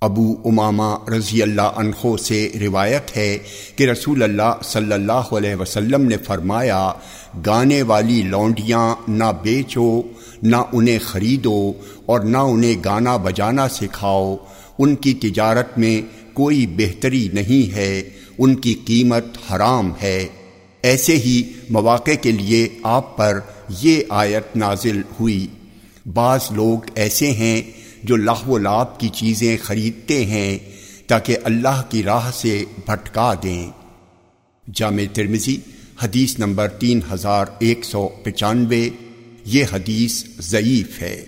ابو امامہ رضی اللہ عنہ سے روایت ہے کہ رسول اللہ صلی اللہ علیہ وسلم نے فرمایا، گانے والی لونڈیاں نہ بیچو، نہ انہیں خریدو اور نہ انہیں گانا بجانا سکھاؤ۔ ان کی تجارت میں کوئی بہتری نہیں ہے، ان کی قیمت حرام ہے۔ ایسے ہی مواقع کے لیے آپ پر یہ آیت نازل ہوئی۔ بعض لوگ ایسے ہیں جو لاہ و لاب کی چیزیں خریدتے ہیں تاکہ اللہ کی راہ سے بھٹکا دیں۔ جامع ترمزی حدیث نمبر تین ہزار ایک سو پچانوے، یہ حدیث ضعیف ہے۔